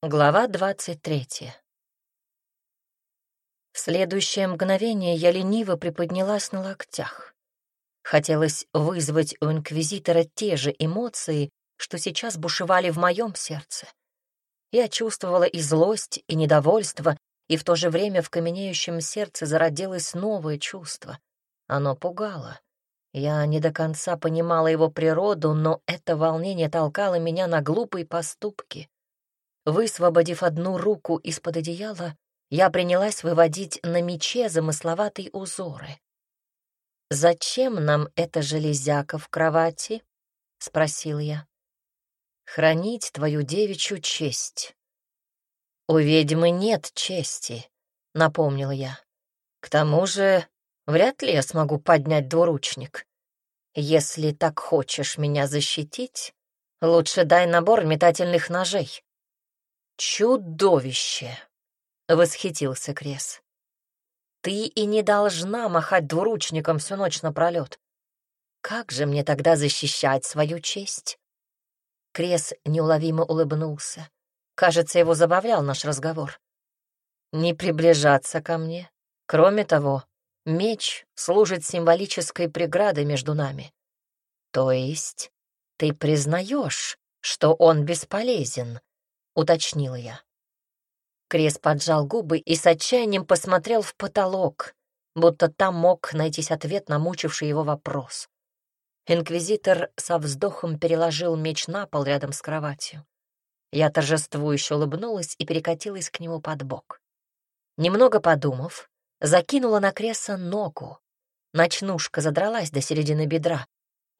Глава двадцать третья. В следующее мгновение я лениво приподнялась на локтях. Хотелось вызвать у инквизитора те же эмоции, что сейчас бушевали в моем сердце. Я чувствовала и злость, и недовольство, и в то же время в каменеющем сердце зародилось новое чувство. Оно пугало. Я не до конца понимала его природу, но это волнение толкало меня на глупые поступки. Высвободив одну руку из-под одеяла, я принялась выводить на мече замысловатые узоры. «Зачем нам эта железяка в кровати?» — спросил я. «Хранить твою девичью честь». «У ведьмы нет чести», — напомнил я. «К тому же вряд ли я смогу поднять двуручник. Если так хочешь меня защитить, лучше дай набор метательных ножей». «Чудовище!» — восхитился Крес. «Ты и не должна махать двуручником всю ночь напролет. Как же мне тогда защищать свою честь?» Крес неуловимо улыбнулся. Кажется, его забавлял наш разговор. «Не приближаться ко мне. Кроме того, меч служит символической преградой между нами. То есть ты признаешь, что он бесполезен?» Уточнила я. Крес поджал губы и с отчаянием посмотрел в потолок, будто там мог найтись ответ на мучивший его вопрос. Инквизитор со вздохом переложил меч на пол рядом с кроватью. Я торжествующе улыбнулась и перекатилась к нему под бок. Немного подумав, закинула на кресло ногу. Ночнушка задралась до середины бедра.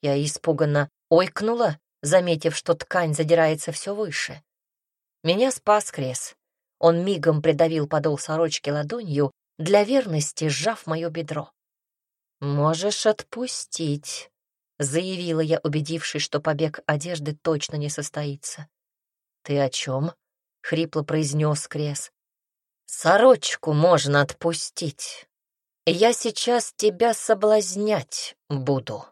Я испуганно ойкнула, заметив, что ткань задирается все выше. Меня спас Крес. Он мигом придавил подол сорочки ладонью, для верности сжав мое бедро. «Можешь отпустить», — заявила я, убедившись, что побег одежды точно не состоится. «Ты о чем?» — хрипло произнес Крес. «Сорочку можно отпустить. Я сейчас тебя соблазнять буду».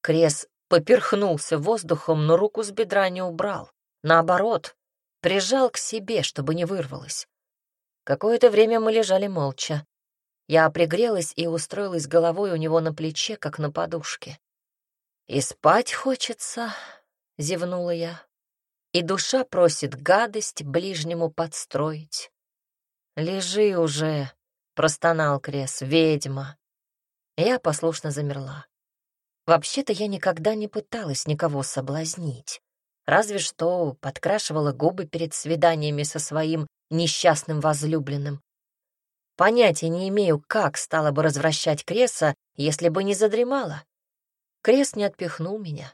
Крес поперхнулся воздухом, но руку с бедра не убрал. Наоборот, прижал к себе, чтобы не вырвалось. Какое-то время мы лежали молча. Я пригрелась и устроилась головой у него на плече, как на подушке. «И спать хочется», — зевнула я. «И душа просит гадость ближнему подстроить». «Лежи уже», — простонал Крес, — «ведьма». Я послушно замерла. Вообще-то я никогда не пыталась никого соблазнить разве что подкрашивала губы перед свиданиями со своим несчастным возлюбленным. Понятия не имею, как стала бы развращать Креса, если бы не задремала. Крес не отпихнул меня.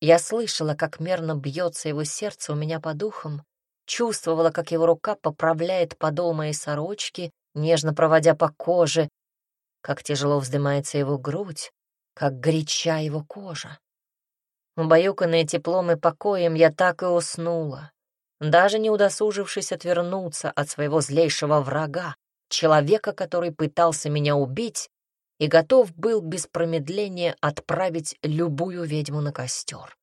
Я слышала, как мерно бьется его сердце у меня по духам, чувствовала, как его рука поправляет подол моей сорочки, нежно проводя по коже, как тяжело вздымается его грудь, как горяча его кожа. Убаюканная теплом и покоем, я так и уснула, даже не удосужившись отвернуться от своего злейшего врага, человека, который пытался меня убить и готов был без промедления отправить любую ведьму на костер.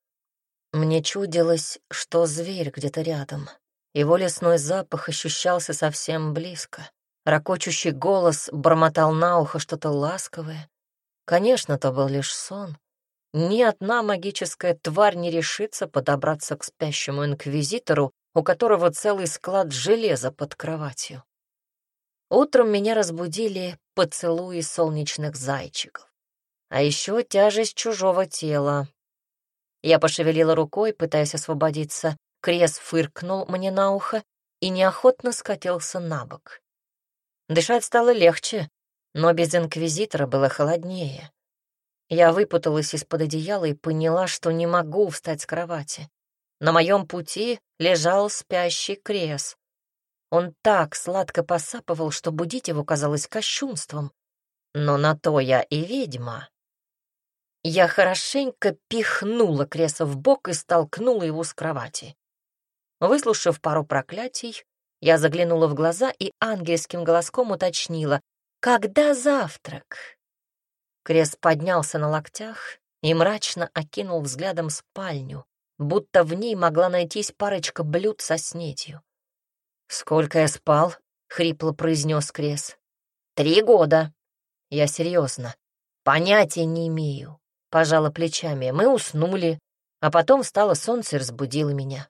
Мне чудилось, что зверь где-то рядом. Его лесной запах ощущался совсем близко. Рокочущий голос бормотал на ухо что-то ласковое. Конечно, то был лишь сон, ни одна магическая тварь не решится подобраться к спящему инквизитору, у которого целый склад железа под кроватью. Утром меня разбудили поцелуи солнечных зайчиков. А еще тяжесть чужого тела. Я пошевелила рукой, пытаясь освободиться. Крес фыркнул мне на ухо и неохотно скатился на бок. Дышать стало легче, но без инквизитора было холоднее. Я выпуталась из-под одеяла и поняла, что не могу встать с кровати. На моем пути лежал спящий крес. Он так сладко посапывал, что будить его казалось кощунством. Но на то я и ведьма. Я хорошенько пихнула креса в бок и столкнула его с кровати. Выслушав пару проклятий, я заглянула в глаза и ангельским голоском уточнила, «Когда завтрак?» Крес поднялся на локтях и мрачно окинул взглядом спальню, будто в ней могла найтись парочка блюд со снетью. «Сколько я спал?» — хрипло произнес Крес. «Три года». Я серьезно. Понятия не имею. Пожала плечами. Мы уснули, а потом встало солнце и разбудило меня.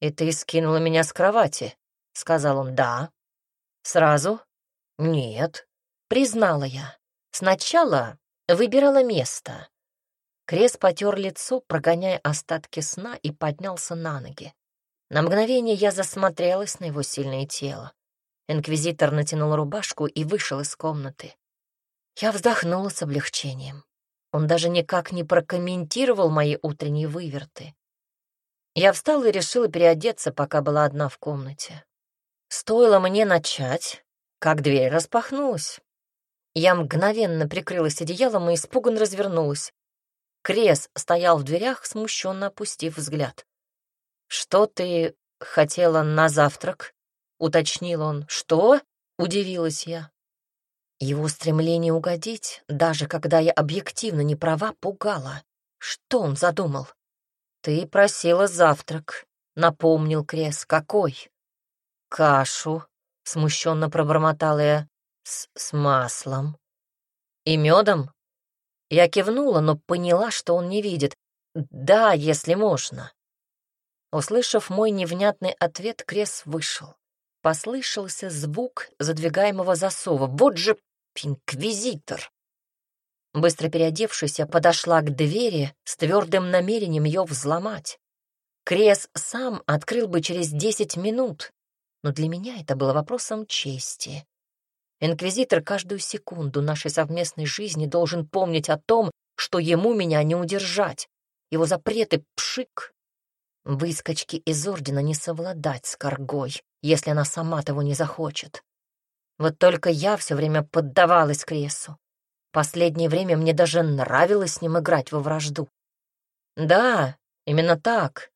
«И ты скинула меня с кровати?» — сказал он. «Да». «Сразу?» «Нет», — признала я. «Сначала выбирала место». Крес потер лицо, прогоняя остатки сна, и поднялся на ноги. На мгновение я засмотрелась на его сильное тело. Инквизитор натянул рубашку и вышел из комнаты. Я вздохнула с облегчением. Он даже никак не прокомментировал мои утренние выверты. Я встала и решила переодеться, пока была одна в комнате. Стоило мне начать, как дверь распахнулась. Я мгновенно прикрылась одеялом и испуганно развернулась. Крес стоял в дверях, смущенно опустив взгляд. «Что ты хотела на завтрак?» — уточнил он. «Что?» — удивилась я. Его стремление угодить, даже когда я объективно не права, пугало. Что он задумал? «Ты просила завтрак», — напомнил Крес. «Какой?» «Кашу», — смущенно пробормотала я, — «с, «с маслом». «И медом?» Я кивнула, но поняла, что он не видит. «Да, если можно». Услышав мой невнятный ответ, Крес вышел. Послышался звук задвигаемого засова. Вот же инквизитор! Быстро переодевшись, я подошла к двери с твердым намерением ее взломать. Крес сам открыл бы через десять минут, но для меня это было вопросом чести. Инквизитор каждую секунду нашей совместной жизни должен помнить о том, что ему меня не удержать. Его запреты — пшик. Выскочки из ордена не совладать с коргой, если она сама того не захочет. Вот только я все время поддавалась Кресу. Последнее время мне даже нравилось с ним играть во вражду. Да, именно так.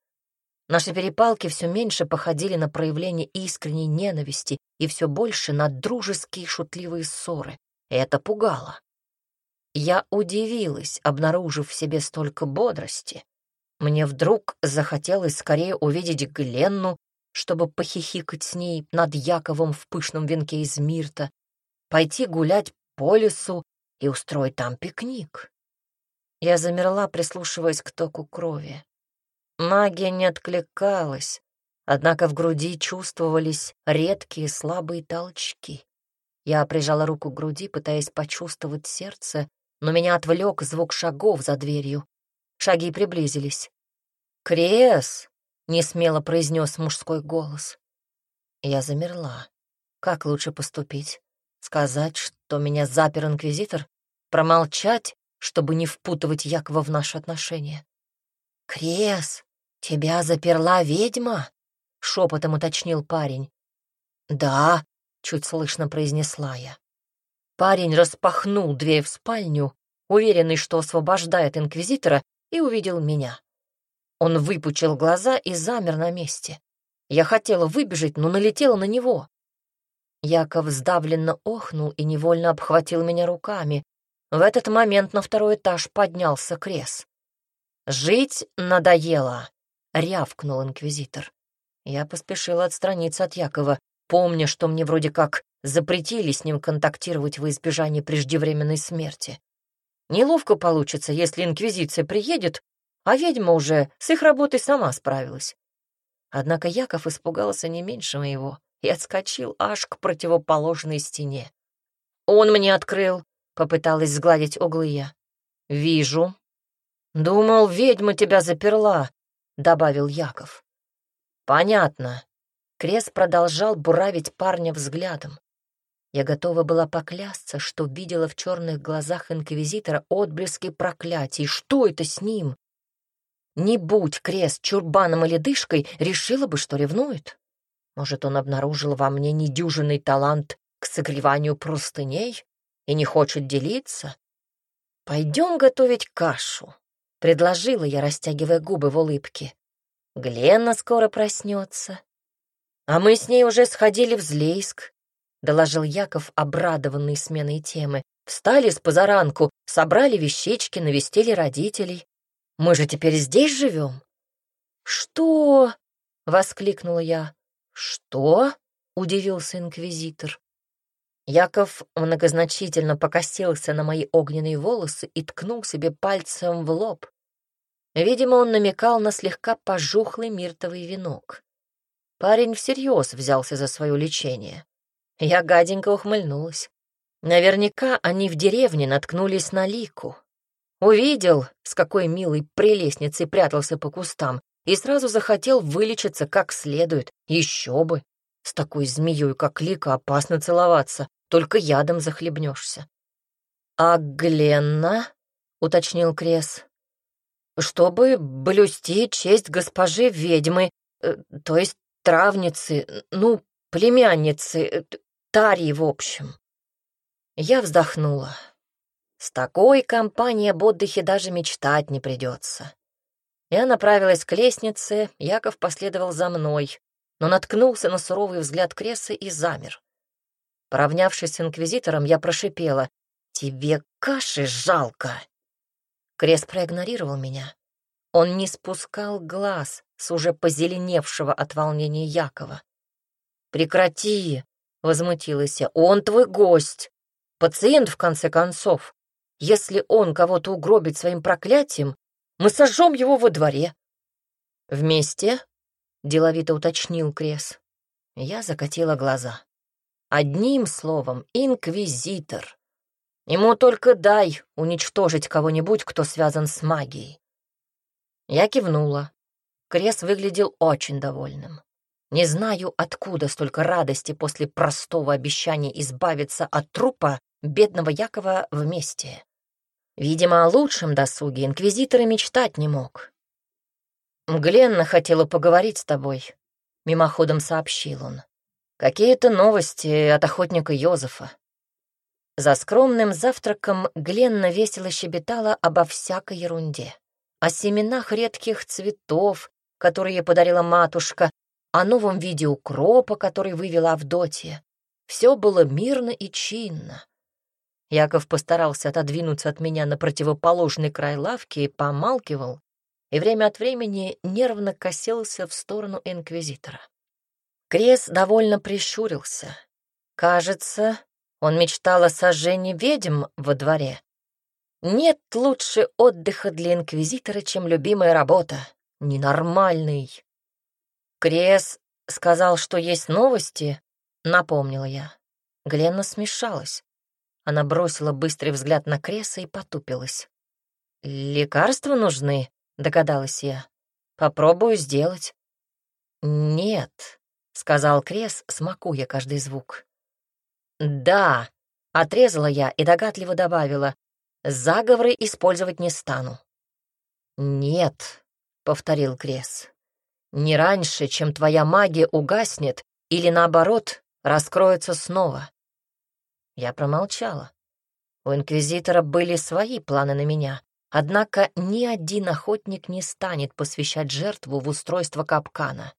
Наши перепалки все меньше походили на проявление искренней ненависти и все больше на дружеские шутливые ссоры. Это пугало. Я удивилась, обнаружив в себе столько бодрости. Мне вдруг захотелось скорее увидеть Гленну, чтобы похихикать с ней над Яковом в пышном венке из мирта, пойти гулять по лесу и устроить там пикник. Я замерла, прислушиваясь к току крови. Магия не откликалась, однако в груди чувствовались редкие слабые толчки. Я прижала руку к груди, пытаясь почувствовать сердце, но меня отвлек звук шагов за дверью. Шаги приблизились. «Крес!» — несмело произнес мужской голос. Я замерла. Как лучше поступить? Сказать, что меня запер инквизитор? Промолчать, чтобы не впутывать Якова в наши отношения? «Крес, тебя заперла ведьма?» — шепотом уточнил парень. «Да», — чуть слышно произнесла я. Парень распахнул дверь в спальню, уверенный, что освобождает инквизитора, и увидел меня. Он выпучил глаза и замер на месте. Я хотела выбежать, но налетела на него. Яков сдавленно охнул и невольно обхватил меня руками. В этот момент на второй этаж поднялся крес. «Жить надоело», — рявкнул инквизитор. Я поспешила отстраниться от Якова, помня, что мне вроде как запретили с ним контактировать во избежание преждевременной смерти. Неловко получится, если инквизиция приедет, а ведьма уже с их работой сама справилась. Однако Яков испугался не меньше моего и отскочил аж к противоположной стене. «Он мне открыл», — попыталась сгладить углы я. «Вижу», «Думал, ведьма тебя заперла», — добавил Яков. «Понятно». Крес продолжал буравить парня взглядом. Я готова была поклясться, что видела в черных глазах инквизитора отблески проклятий. Что это с ним? Не будь Крес чурбаном или дышкой, решила бы, что ревнует. Может, он обнаружил во мне недюжинный талант к согреванию простыней и не хочет делиться? Пойдем готовить кашу. Предложила я, растягивая губы в улыбке. Гленна скоро проснется. А мы с ней уже сходили в Злейск, доложил Яков, обрадованный сменой темы. Встали с позаранку, собрали вещички, навестили родителей. Мы же теперь здесь живем. «Что?» — воскликнула я. «Что?» — удивился инквизитор. Яков многозначительно покосился на мои огненные волосы и ткнул себе пальцем в лоб. Видимо, он намекал на слегка пожухлый миртовый венок. Парень всерьез взялся за свое лечение. Я гаденько ухмыльнулась. Наверняка они в деревне наткнулись на Лику. Увидел, с какой милой прелестницей прятался по кустам, и сразу захотел вылечиться как следует. Еще бы. С такой змеей, как Лика, опасно целоваться, только ядом захлебнешься. «А Гленна?» — уточнил Крес. «Чтобы блюсти честь госпожи ведьмы, э, то есть травницы, ну, племянницы, э, Тарии, в общем». Я вздохнула. С такой компанией об отдыхе даже мечтать не придется. Я направилась к лестнице, Яков последовал за мной, но наткнулся на суровый взгляд Креса и замер. Поравнявшись с инквизитором, я прошипела. «Тебе каши жалко!» Крес проигнорировал меня. Он не спускал глаз с уже позеленевшего от волнения Якова. «Прекрати!» — возмутилась я. «Он твой гость! Пациент, в конце концов! Если он кого-то угробит своим проклятием, мы сожжем его во дворе». «Вместе?» — деловито уточнил Крес. Я закатила глаза. Одним словом, инквизитор. Ему только дай уничтожить кого-нибудь, кто связан с магией. Я кивнула. Крес выглядел очень довольным. Не знаю, откуда столько радости после простого обещания избавиться от трупа бедного Якова вместе. Видимо, о лучшем досуге инквизитор и мечтать не мог. «Гленна хотела поговорить с тобой», — мимоходом сообщил он. Какие-то новости от охотника Йозефа. За скромным завтраком Гленна весело щебетала обо всякой ерунде. О семенах редких цветов, которые подарила матушка, о новом виде укропа, который вывела Авдотья. Все было мирно и чинно. Яков постарался отодвинуться от меня на противоположный край лавки и помалкивал, и время от времени нервно косился в сторону инквизитора. Крес довольно прищурился. Кажется, он мечтал о сожжении ведьм во дворе. Нет лучше отдыха для инквизитора, чем любимая работа. Ненормальный. Крес сказал, что есть новости, напомнила я. Гленна смешалась. Она бросила быстрый взгляд на Креса и потупилась. «Лекарства нужны?» — догадалась я. «Попробую сделать». «Нет», — сказал Крес, смакуя каждый звук. «Да», — отрезала я и догадливо добавила, «заговоры использовать не стану». «Нет», — повторил Крес, «не раньше, чем твоя магия угаснет или, наоборот, раскроется снова». Я промолчала. У Инквизитора были свои планы на меня, однако ни один охотник не станет посвящать жертву в устройство капкана.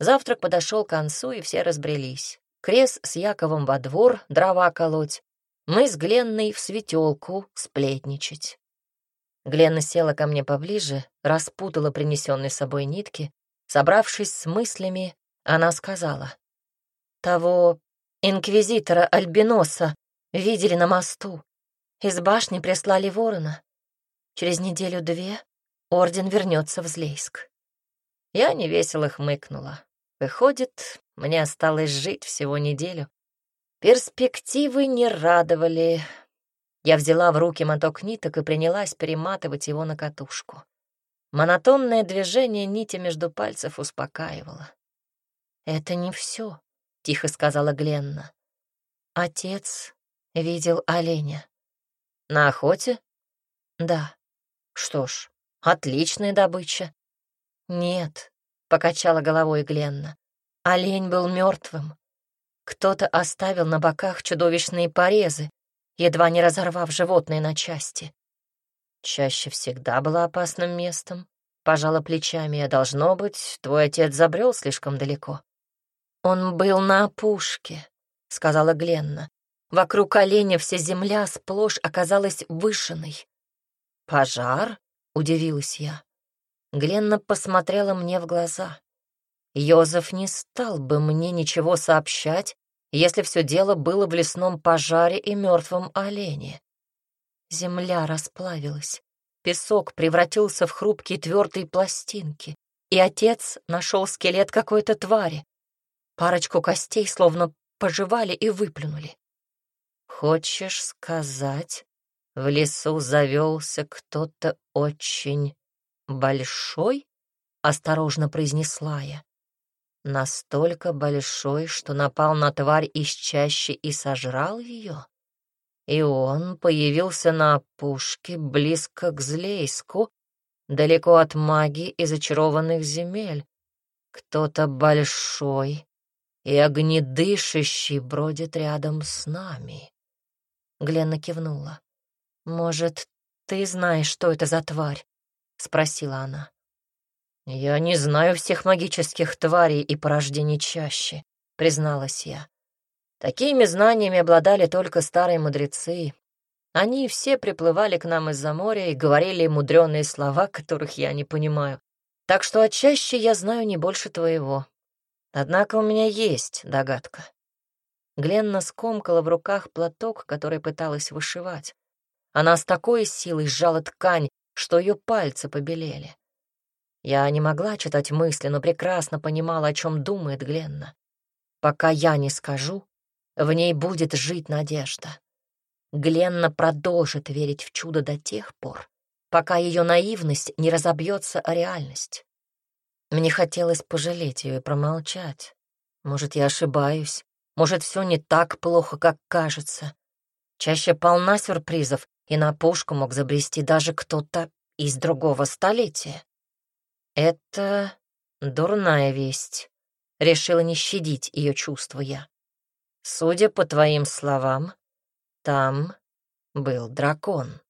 Завтрак подошел к концу, и все разбрелись. Крес с Яковом во двор дрова колоть, мы с Гленной в светелку сплетничать. Гленна села ко мне поближе, распутала принесенные собой нитки. Собравшись с мыслями, она сказала. «Того инквизитора Альбиноса видели на мосту. Из башни прислали ворона. Через неделю-две орден вернется в Злейск». Я невесело хмыкнула. Выходит, мне осталось жить всего неделю. Перспективы не радовали. Я взяла в руки моток ниток и принялась перематывать его на катушку. Монотонное движение нити между пальцев успокаивало. «Это не все», — тихо сказала Гленна. «Отец видел оленя». «На охоте?» «Да». «Что ж, отличная добыча». «Нет, — покачала головой Гленна. Олень был мертвым. Кто-то оставил на боках чудовищные порезы, едва не разорвав животное на части. Чаще всегда было опасным местом. Пожала плечами, а должно быть, твой отец забрел слишком далеко. Он был на опушке, — сказала Гленна. Вокруг оленя вся земля сплошь оказалась вышиной. «Пожар?» — удивилась я. Гленна посмотрела мне в глаза. Йозеф не стал бы мне ничего сообщать, если все дело было в лесном пожаре и мертвом олене. Земля расплавилась, песок превратился в хрупкие твердые пластинки, и отец нашел скелет какой-то твари. Парочку костей словно пожевали и выплюнули. «Хочешь сказать, в лесу завелся кто-то очень большой?» — осторожно произнесла я. Настолько большой, что напал на тварь из чащи и сожрал ее? И он появился на опушке близко к Злейску, далеко от магии и зачарованных земель. Кто-то большой и огнедышащий бродит рядом с нами. Гленна кивнула. «Может, ты знаешь, что это за тварь?» — спросила она. «Я не знаю всех магических тварей и порождений чаще», — призналась я. Такими знаниями обладали только старые мудрецы. Они все приплывали к нам из-за моря и говорили мудреные слова, которых я не понимаю. Так что о чаще я знаю не больше твоего. Однако у меня есть догадка. Гленна скомкала в руках платок, который пыталась вышивать. Она с такой силой сжала ткань, что ее пальцы побелели. Я не могла читать мысли, но прекрасно понимала, о чем думает Гленна. Пока я не скажу, в ней будет жить надежда. Гленна продолжит верить в чудо до тех пор, пока ее наивность не разобьется о реальность. Мне хотелось пожалеть ее и промолчать. Может, я ошибаюсь, может, все не так плохо, как кажется. Чаще полна сюрпризов, и на пушку мог забрести даже кто-то из другого столетия. Это дурная весть. Решила не щадить ее чувства я. Судя по твоим словам, там был дракон.